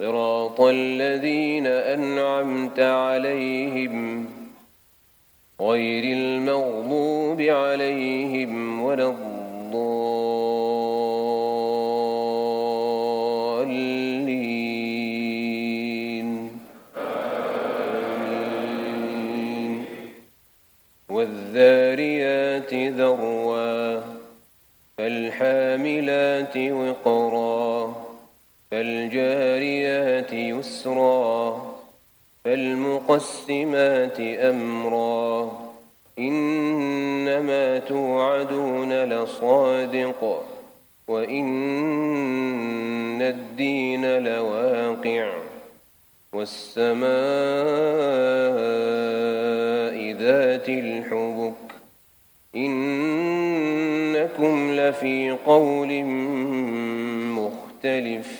صراط الذين أنعمت عليهم غير المغضوب عليهم ولا الضالين. آمين. والذاريات ذروا فالحاملات وقرا. فالجاريات يسرا فالمقسمات أمرا. إنما توعدون لصادق وإن الدين لواقع. والسماء ذات الحبك. إنكم لفي قول مختلف.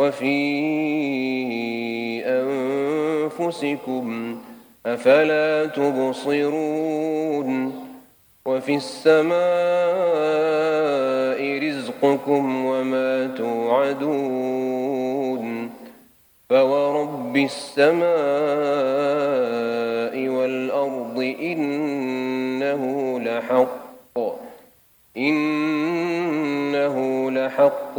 وفي أنفسكم أفلا تبصرون وفي السماء رزقكم وما توعدون فورب السماء والأرض إنه لحق إنه لحق